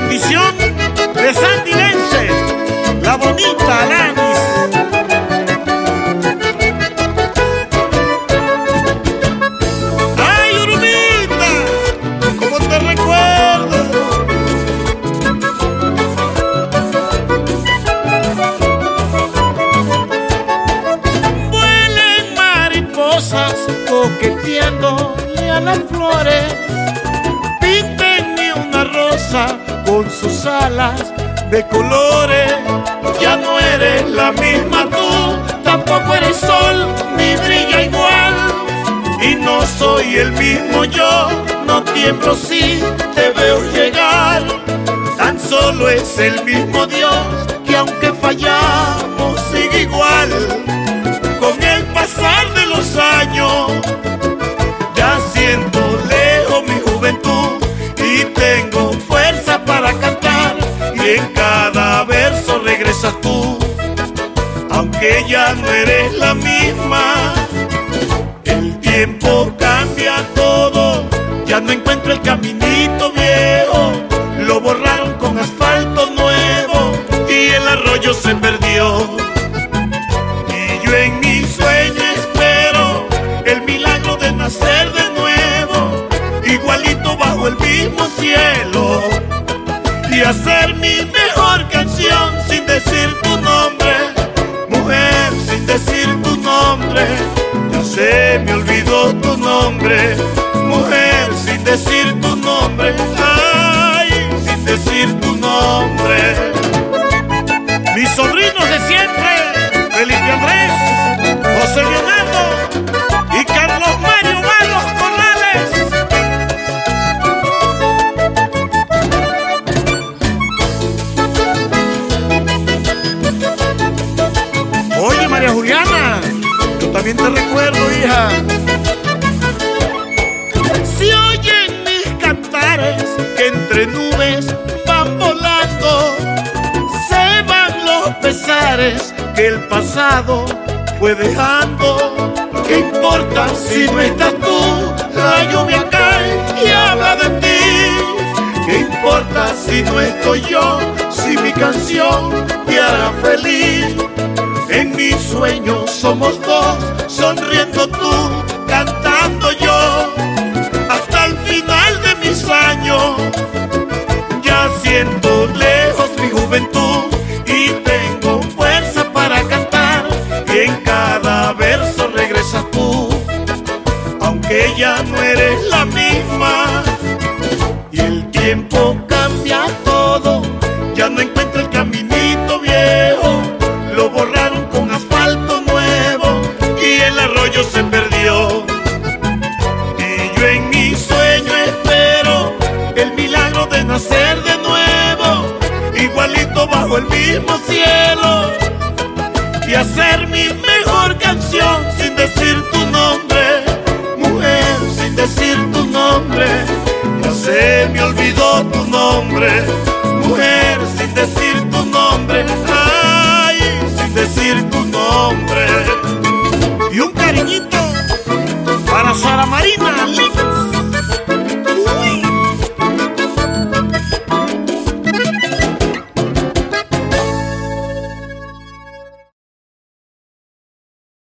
bendición de Sandy Vence, la bonita Alanis. ¡Ay, Urumita! ¿Cómo te recuerdo? Vuelen mariposas coqueteándole a las flores. Con sus alas de colores. Ya no eres la misma tú, tampoco eres sol, ni brilla igual. Y no soy el mismo yo, no tiemblo si te veo llegar. Tan solo es el mismo Dios que aunque fallamos sigue igual. Con el pasar de los años, en cada verso regresas tú, aunque ya no eres la misma. Mi mejor canción sin decir tu nombre, mujer, sin decir tu nombre. Ya se me olvidó tu nombre, Juliana, yo también te recuerdo, hija. Si oyen mis cantares que entre nubes van volando, se van los pesares que el pasado fue dejando. ¿Qué importa si no estás tú? La lluvia cae y habla de ti. ¿Qué importa si no estoy yo? Si mi canción te hará feliz. Sueños somos dos, sonriendo tú, cantando yo, hasta el final de mis años. Ya siento lejos mi juventud y tengo fuerza para cantar. En cada verso regresas tú, aunque ya no eres la misma. Igualito bajo el mismo cielo, y hacer mi mejor canción sin